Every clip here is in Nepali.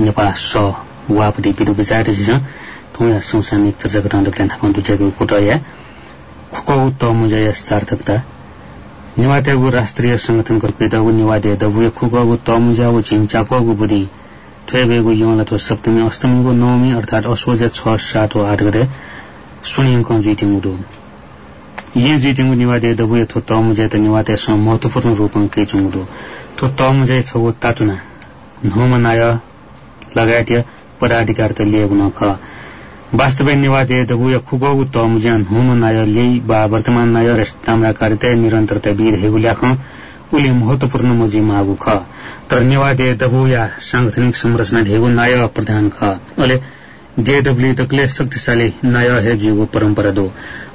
नेपाल स वापटी पिदु विचार जिस थोया संसामिक चर्चा गराउन प्लान हापन दुजेको कोटया खुको त मुजय सार्थकता। निवातेगु राष्ट्रिय संगठनको केदगु निवादे दबु खुको त मुजागु छिंचाको बुद्धि थ्वेबेगु यौन अथवा सप्तमी अष्टमीको नवमी अर्थात् असोज छ सात वा आठ गते सुनिङको जुइटिमुडो ये जुइटिङु निवादे दबु थो त मुजय त निवाते महत्वपूर्ण रूपमा के चुमुडो थो त मुजय छगु तातुना। नोमनाय लगायत पदाधिकार लिएको नख। वास्तविक निवादे दबुय खुगौ त मुज्यान हुम नाय ल्याई बा वर्तमान नाय ताम्रा कार्यता निरन्तरता वीर हेगु ल्याख। उले महत्वपूर्ण मुजी मागु ख। तर निवादे दबुया सांगठनिक संरचना धेगु नाय प्रधान ख। अले जेडब्ल्यू तकले शक्तिशाली नाय हे जीगु परम्परा दो।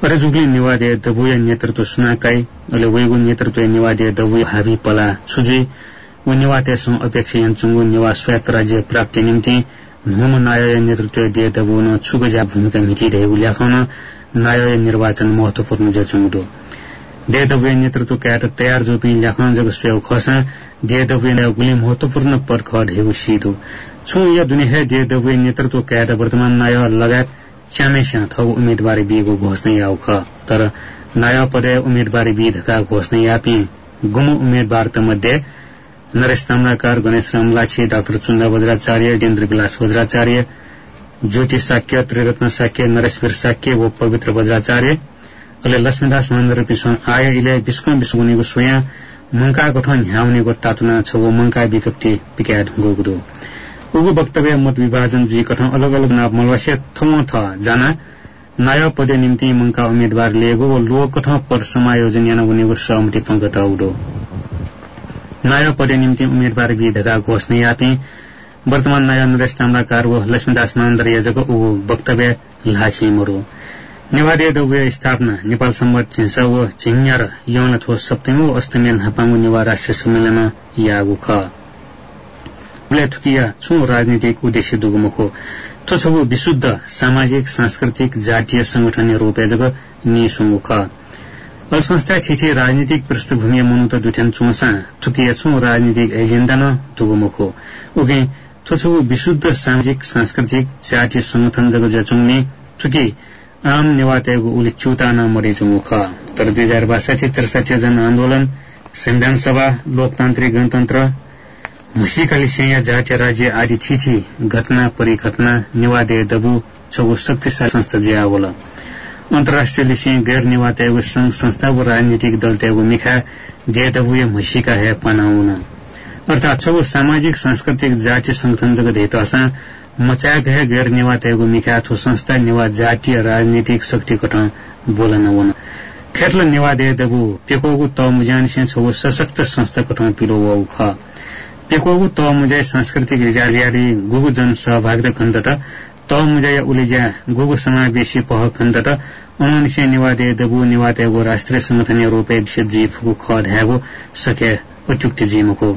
अरे जुगले निवादे दबुया नेतृत्व सुनाकाई अले वेगु नेतृत्व निवादे दबुया हाबी पला सुजुई उनिवातेसु अपेक्षा यन्चुङ्गु निवा स्वायत्त राज्य प्राप्ति निम्ति हुम नाय नेतृत्व दिए तबुन छुगजा भूमिका मिटिरहेको ल्याखाउन नाय निर्वाचन महत्वपूर्ण जचुङ्गो देदव्य नेतृत्व क्याट तयार जोपी ल्याखाउन जग स्वयं खसा देदव्य गुली महत्वपूर्ण पद खढेको सिधो। छु या दुनिया देदव्य नेतृत्व क्याट वर्तमान नाय लगायत च्यामेस्या थौ उम्मेदवारी बिएको घोषणा याउ ख। तर नाय पदय उम्मेदवारी बिधका घोषणा यापी गुम उम्मेदवार त मध्ये नरेश ताम्राकार गणेश राम लाछी डाक्टर चुन्दा वज्राचार्य जेन्द्र विलास वज्राचार्य ज्योति साक्य त्रिरत्न साक्य नरेशवीर साक्य व पवित्र वज्राचार्य अहिले लक्ष्मीदास महेन्द्र पिसङ आय इले विश्व विश्वगुनीको स्वया मंका गठन ह्याउनेको तातुना छ मंका विकप्ति पिका ढुङ्गो उगु वक्तव्य मत विभाजन जी कठन अलग अलग नाप मलवासिया थौ थ जाना नयाँ पदे निम्ति मंका उम्मेद्वार लिएको लोक कठ पद समायोजन याना बनेको सहमति पंगत उडो। नयाँ पदे निम्ति उम्मेदवार विधेका घोषणा यापी। वर्तमान नयाँ नरेश ताम्राकार व लक्ष्मीदास महेन्द्र यजक ऊ वक्तव्य लाछी मोरो। नेवारी दौव्य स्थापना नेपाल सम्बत झिन्स व झिङ्यार यौन थो सप्तमी अष्टमी हापाङ्गु नेवा राष्ट्रिय सम्मेलन यागु ख। उले थुकिया छु राजनीतिक उद्देश्य दुगुमुखो। थोसगु विशुद्ध सामाजिक सांस्कृतिक जातीय संगठन रूपेजग निसुङ्गु ख अब संस्था छिछि राजनीतिक पृष्ठभूमि मुनु त दुठ्यान चुसा थुकिया छु राजनीतिक एजेन्डा न तुगुमुखो। उगे थोछु विशुद्ध सामाजिक सांस्कृतिक जातीय संगठन जग जचुङने थुकी आम नेवातेको उले चुता न मरे चुमुख। तर दुई हजार बासठी त्रिसठी जन आन्दोलन संविधान सभा लोकतान्त्रिक गणतन्त्र मुसिकाली सेया जातीय राज्य आदि छिछि घटना परिघटना नेवादे दबु छगु शक्तिशाली संस्था जुया होला अन्तर्राष्ट्रिय लिसिङ गैर निवातेगु संघ संस्था व राजनीतिक दल तेगु मिखा देदबुय म्हसिका है पनाउन। अर्थात छगु सामाजिक सांस्कृतिक जातीय संगठन जगत हेतुसा मचाक है गैर निवातेगु मिखा थो संस्था निवा जातीय राजनीतिक शक्ति कट बोलन वन खेतल निवा देदबु पेकोगु त मुजान से छगु सशक्त संस्था कट पिलो वउ ख। पेकोगु त मुजाय सांस्कृतिक रिजालियारी गुगु जन सहभागिता खण्डता त मुजाय उलिजा गुगु समावेशी पह खण्डत उन्नाइसय निवादे दबु निवातेगो राष्ट्रिय संगठन रूपे जी फुकु ख ढ्यागो सके अचुक्ति जिमुको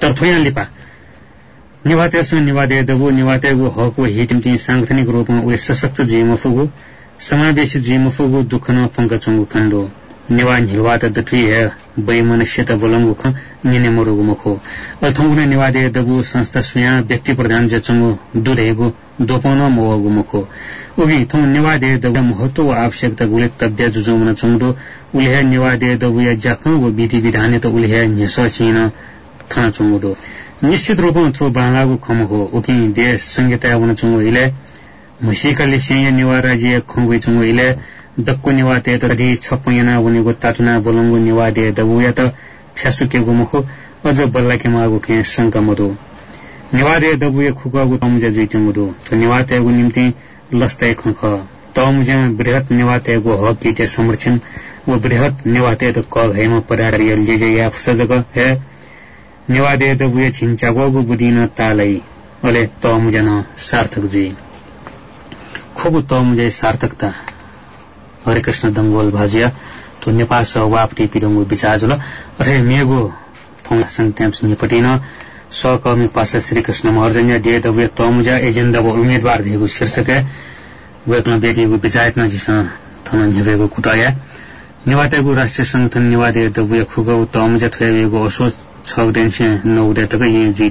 तर्थोया लिपा। निवातेसु निवादे दबु निवातेगो हको हिटिमति सांगठनिक रूपमा उले सशक्त जिमफुगु समावेशी जिमफुगु दुःख न पंकचुङ्गु खण्डो निवा हिलवात दथुई है बै मनुष्य त बोलंगु ख निने मरुगु मखो अथौगुने निवादे दबु संस्था सुया व्यक्ति प्रधान जचंगु दुरेगु दोपन मोगु मखो उगी थौ निवादे दबु महत्व आवश्यकता गुले तब्य जुजुमन चंगु उले निवादे दबु या जाखंगु विधि विधान त उले न्यस छिन थाना चंगु निश्चित रूपमा थ्रो बालागु खमको उकि देश संहिता वन चंगु इले मुसिकले सेय निवा राज्य खंगु चंगु इले दक्को निवाते त दि छपयना उनीको तातुना बोलंगु निवादे दबुया त फ्यासुके गुमुखो अझ बल्लाके मागु के शंका मदो। निवादे दबुए खुकागु तमुजा जुइते मुदो। त निवातेगु निम्ति लस्ताय खख तमुजा बृहत निवातेगु हक किते संरक्षण व बृहत निवाते त क घैमा परारिय लिजे या फसजग हे। निवादे दबुए छिन्चागु बुदिन तालै। अले तमुजा न सार्थक जुइ। खुब तमुजा सार्थकता। हरिकृष्ण दंगोल भाजिया तो नेपाल सभापति पिरंगु बिचाजुल अरे मेगो निपटिन सहकर्मी पासा श्रीकृष्ण महर्जन्य डेद वे तमुजा एजेन्डा उम्मेदवार दिएको शीर्षक वेक्न बेटीको विचायत नजिस थन निभेको कुटाया निवातेको राष्ट्रिय संगठन निवादे द वे खुगौ तमुजा थुयाएको असोच छ नौ डेतक यी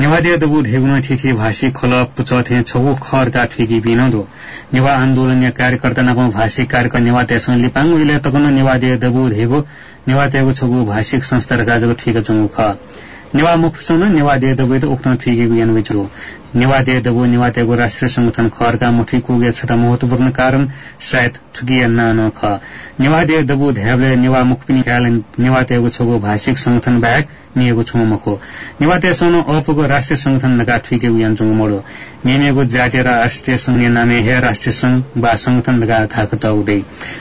नेवादे दबु ढेगुन थिथि भाषी खल पुचथे छगु खरका ठिकी बिनदो। नेवा आन्दोलन कार्यकर्ता नापा भाषी कार्यकर्ता नेवाते सँग लिपाङ उले तकन नेवादे दबु ढेगु नेवातेको छगु भाषिक संस्था गाजको ठिक चंगु ख नेवा मुखसँग नेवादे दबु त उक्त ठिकी बियान विचरो नेवादे दबु नेवातेको राष्ट्रिय संगठन खरका मुठी कुगे छटा महत्वपूर्ण कारण सायद ठुकिया नान ख। नेवादे दबु ध्याबले नेवा मुख पनि नेवातेको छगु भाषिक संगठन बाहेक मिएको छु मखो निवातेसन अपको राष्ट्रिय संगठन नका ठुके उयान मोडो। मेमेको जातीय र राष्ट्रिय संघ नामे हे राष्ट्रिय संघ बा संगठन नका थाकत उदै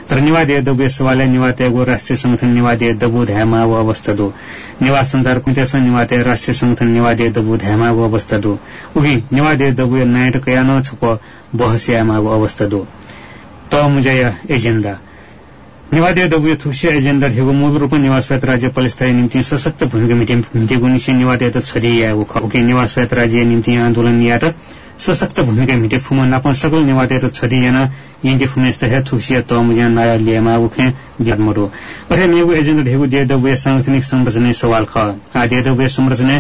तर निवादे दबु सवाले निवातेको राष्ट्रिय संगठन निवादे दबु ध्यामा अवस्था दो। निवा संचार कुतेस निवाते राष्ट्रिय संगठन निवादे दबु ध्यामा अवस्था दो। उही निवादे दबु नायट कयान छप बहस्यामा अवस्था दो। त मुजय एजेन्डा। निवादे दबुय थुक्सिया एजेन्डा थियो मूल रूपमा निवासवाद राज्य पलिस्थायी निम्ति सशक्त भूमिका मिटे गुनिसे निवादे त छरिया उके निवासवाद राज्य निम्ति आन्दोलन या त सशक्त भूमिका मिटे फुमा नापन सकल निवादे त छरियाना यिनके फुमेस्त हे थुक्सिया त मुजिया नया लिएमा उखे ज्ञातमरो अरे मेगु एजेन्डा ढेगु दे दबुय सांगठनिक संरचना सवाल ख। आ दे दबुय संरचना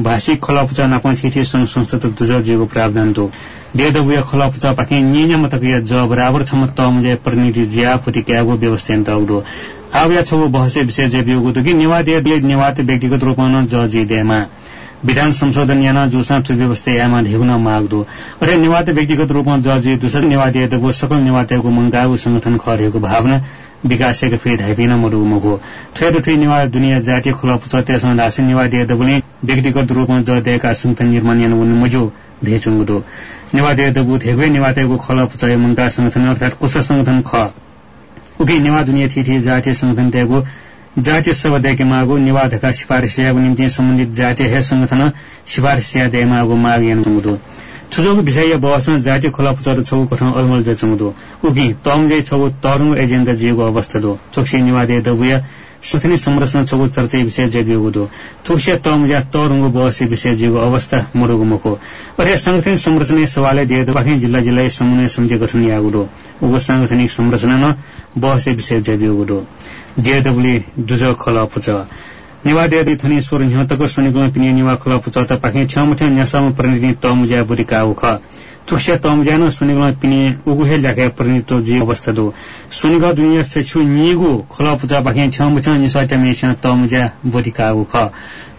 भाषिक खलापुचा थिथि संघ संस्था दुज जिगु प्रावधान तो देदबुया खलापुचा पाके न्यान्या मतकया ज बराबर छम त मुजे प्रतिनिधि जिया फुति क्यागो व्यवस्था त उडो। आव्या छौ बहसे विषय जे बियोगु तो कि निवादे दे निवात व्यक्तिगत रूपमा ज जि देमा। विधान संशोधन याना जुसा थु व्यवस्था यामा ढेगुन माग्दो। अरे निवात व्यक्तिगत रूपमा ज जि दुसर निवादे दगो सकल निवातेको मंगागु संगठन खरेको भावना। विकासेको फेरि धाइपिन मरु थेर थुइ निवा दुनियाँ जातीय खुला पुछ त्यसमा दासी निवा दिए पनि व्यक्तिगत रूपमा ज दिएका संगठन निर्माण यान उन मजो धेचुङ्गो निवा दिए दबु धेगुए निवा तेगु खला पुछ मंगा संगठन अर्थात कुश संगठन ख। उके निवा दुनियाँ थिथि जातीय संगठन तेगु जातीय सभा देके मागो निवाधका सिफारिस निम्ति सम्बन्धित जातीय हे संगठन सिफारिस दे मागो माग यान छुजोगु विषय बहसमा जातीय खोला पुचर छौ कठौँ अलमल जे चौदो उकि तम जे छौ तरुङ एजेन्डा जिएको अवस्था दो थोक्सी निवादे दबुया सुथनी संरचना छौ चर्चा विषय जगिएको दो थोक्सिया तम ज्या तरुङको बहसी विषय जिएको अवस्था मरुगु मुखो अरे सांगठनिक संरचना सवालले दिए बाँकी जिल्ला जिल्ला समन्वय समिति गठन यागु दो उगो सांगठनिक संरचना न बहसी विषय जगिएको दो जेडब्ल्यू दुज खोला पुच निवादेदी थनी स्वर न्यतको सुनिगुमा पिने निवा खला पुचता पाखे छमठ न्यासाम प्रतिनिधि तमुजा बुरिका उख तुक्ष्य तमुजा न सुनिगुमा पिने उगुहे ल्याके प्रतिनिधित्व जी अवस्था दो। सुनिगा दुनिया से छु निगु खला पुचा पाखे छमठ निसाटा मेसन तमुजा बुरिका उख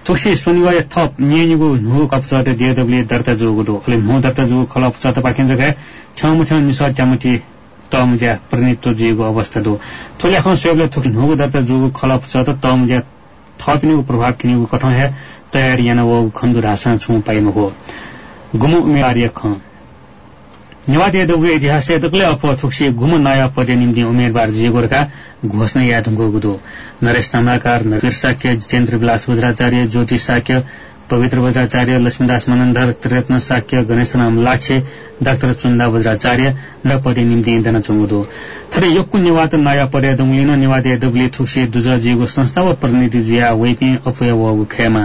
तुक्सी सुनिगा थप निगु नु कपचट जेडब्ल्यू दर्ता जोगु दो अले मो दर्ता जोगु खला पुचता पाखे जगे छमठ निसाटा मटी तमुजा प्रतिनिधित्व जीको अवस्था दो। थोले खन सेबले थुक नुगु दर्ता जोगु खला पुचता तमुजा थपिनेको प्रभाव किनेको कठौँ है। तयार याना वो खन्दु रासा छु पाइनु हो गुम उमेर ख। निवाद यादव इतिहास तकले अप थुक्सी गुम नयाँ पदे निम्ति उम्मेदवार जे गोर्खा घोषणा यादवको गुदो नरेश ताम्राकार नरेश साक्य जितेन्द्र विलास वज्राचार्य ज्योति साक्य पवित्र वज्राचार्य लक्ष्मीदास मनन्धर त्रिरत्न साक्य गणेशराम लाछे डाक्टर चुन्दा वज्राचार्य न पदे निम्ति इन्धन चुङ्गुदो थरे योक्कु निवात नयाँ पर्या दुङ्लिन निवादे दुग्ले थुक्से दुजजीको संस्था व प्रतिनिधि जुया वैपे अपुया व खेमा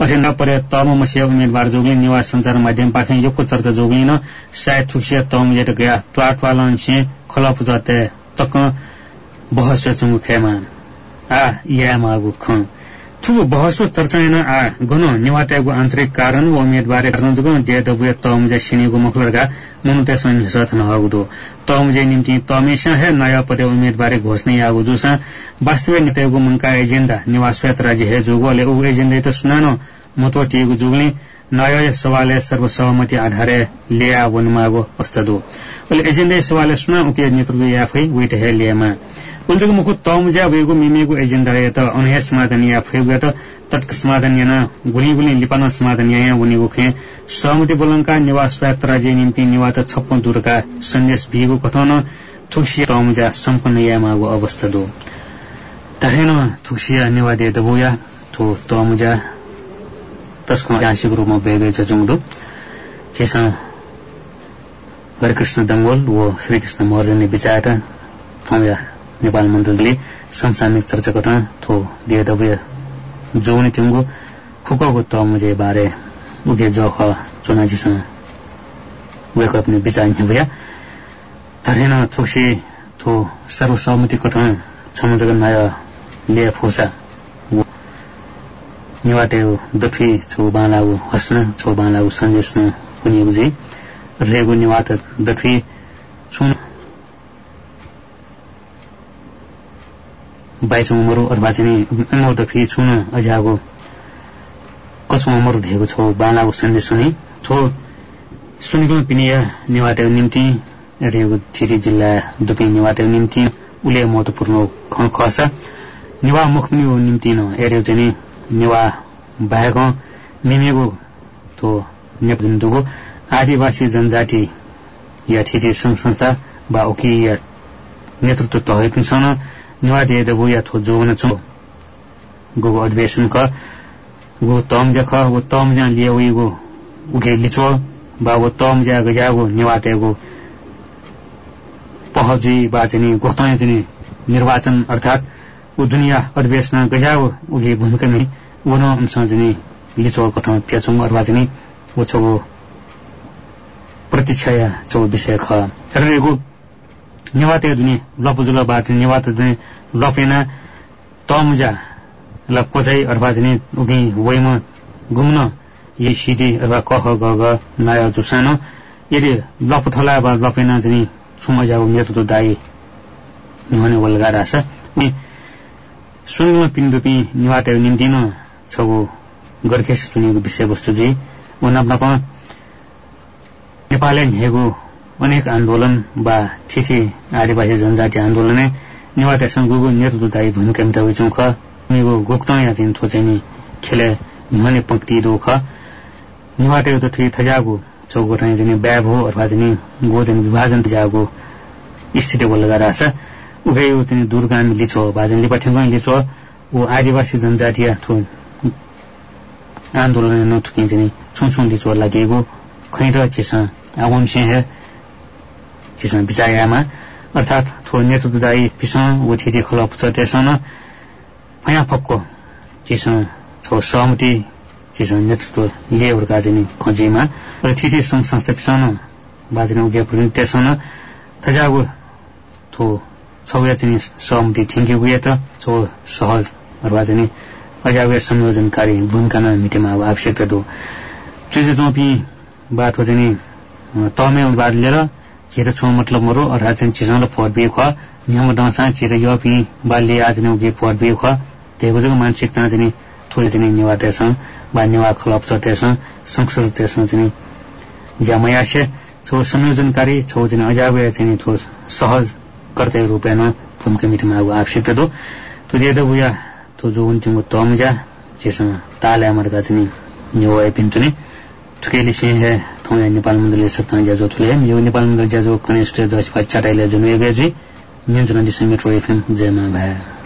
अथे न पर्या तम मसिया उम्मेदवार जोग्ले निवास संचार माध्यम पाखे योक्कु चर्चा जोग्लिन सायद थुक्सिया तम जेट गया ट्वाटवालन से खला पुजाते तक बहस चुङ्गु खेमा। आ या मागु ख। थुगु बहसो चर्चाएन आ गन निवात्यागु आन्तरिक कारण व उम्मेदवार कारण जुगु देदबुय तमजे सिनेगु मखलरगा मनुते संहिसत नहगुदो तमजे निम्ति तमेसा हे नयाँ पदे उम्मेदवार घोषणा यागु जुसा वास्तविक नेतागु मंका एजेन्डा निवासवेत राज्य हे जुगुले उ एजेन्डा त सुनानो। महत्व टिगु जुगले। नयाँ सवाले सर्वसहमति आधारे लिया वनमागो अस्तदो ओले एजेन्डा सवाले सुना उके नेतृत्व याफै वेट हे लियामा। उल्जको मुखु तमुजा वेगु मिमेगु एजेन्डा त अनहे समाधान या फेगु त तत्क समाधान याना गुली गुली लिपान समाधान या उनीगु खे। सहमति बोलंका निवास स्वायत्त राज्य निम्ति निवात छप्पन दूरका सन्देश भिगु कथन थुक्सिया तमुजा सम्पन्न यामागु अवस्था दो तहेन थुक्सिया निवादे दबुया थो तमुजा। तस्को आंशिक रूपमा बेबे जजुङदो चेसा हरिकृष्ण दङ्गोल व श्रीकृष्ण मर्जनले विचार नेपाल मन्त्रीले समसामयिक चर्चा गर्न थो दिए जो नि तिम्रो खुकको त मुझे बारे उगे जख चुनाजीसँग वेक अपने विचार भया। धरेन थोक्सी थो सर्वसहमति कथा समुद्र नाय ले फोसा। निवाटे दफी छौ बालाउ हस्न छौ बालाउ सन्देशन कुनी उजी रेगु निवात दफी छुन। बाइचौँ मरु अथवा चाहिँ एमौ दफी छुन अझागो कसो मरु धेको छौ बालाउ सन्देश सुनि थो सुनिको पिनिया निवाटे निम्ति रेगु छिरी जिल्ला दुपी निवाटे निम्ति उले महत्वपूर्ण खस निवा मुखमी निम्ति न एरियो चाहिँ नेवा बाहेक मिमेको तो नेपजुन्दुको आदिवासी जनजाति या ठिटी संघ संस्था बा ओकी या नेतृत्व तहै पनि छन्। नेवा देदबु या थो जोवन छु गो अधिवेशन क गो तम जख गो तम जा लिए वी गो उके लिचो बा गो तम जा गजा गो नेवा तेगो पहजी बा चाहिँ गोतै चाहिँ निर्वाचन अर्थात ऊ दुनिया अधिवेशन गजा गो उगे भूमिका नै उन चाहिँ लिचो कथा प्याचुङ चाहिँ ऊ छौ प्रतीक्षा छौ विषय ख र एगो नेवाते दुनि लपुजुल बाच नेवाते दुनि लपेना तमुजा ल कोचाइ चाहिँ उगी वैमा घुम्न यही सिडी अथवा कख ग नाय जुसानो यदि लपथला वा लपेना चाहिँ सुमजाको नेतृत्व दाई निहने वल्गा रास सुनमा पिन्दुपी निवाटे निम्ति न छगो गर्खेस चुनेको विषयवस्तु जी नप नेपालले हेगो अनेक आन्दोलन बा ठिठी आदिवासी जनजाति आन्दोलने निवाटेसँग गुगु नेतृत्वदायी भूमिका मिटाउ चौख निगो गोक्त या चाहिँ थो चाहिँ खेले निहने पंक्ति दो ख निवाटे त ठि थजागो चौको ठाउँ चाहिँ ब्याब हो अथवा चाहिँ गो चाहिँ विभाजन जागो स्थिति बोल लगाएर उगै चाहिँ दुर्गामी लिचो भाजन लिपाठ्याङ्ग लिचो ऊ आदिवासी जनजातीय थो आन्दोलन नथुकि चाहिँ छुङछुङ लिचो लागेको खैर चिस आवाम सिंह चिस बिचायामा। अर्थात थो नेतृत्वदायी पिस ऊ थिति खल पुछ त्यसन फया फक्को चिस छो सहमति चिस नेतृत्व लिएहरूका चाहिँ खोजीमा। र थिति सङ्घ संस्था पिसन बाजना उगे त्यसन थजागु थो छौया चाहिँ सहमति थिङ्क्यु गुए त? छो सहज अथवा चाहिँ अजावे संयोजनकारी भूमिकामा मिटेमा अब आवश्यकता दो। चुजे चौपी हो चाहिँ तमे बात लिएर चेर छो मतलब मरो अर्थात चाहिँ चिसँग फोट बे ख नियम डसा चेर यपी बाल्य आज ने उगे फोट बे ख त्यही जग्गा मानसिकता चाहिँ थोरै चाहिँ निवाटेसँग बा निवा खलप चटेसँग संसद त्यसमा चाहिँ ज्यामयासे छो संयोजनकारी छौ चाहिँ अजावे चाहिँ थो सहज कर्तव्य रूपेण भूमिका मिटमा अब आवश्यकता दो। तो दे तो बुया तो जो उन तिम्रो तमजा जेसँग ताले अमरका चाहिँ न्यु पिन्तुने थुकेली से है थोया नेपाल मन्दिरले सत्ता ज्याजो थुले यो नेपाल मन्दिर ज्याजो कनेस्ट दस पाँच चाटाइले जुन एबेजी न्युजन दिसं मेट्रो एफएम जयमा भए।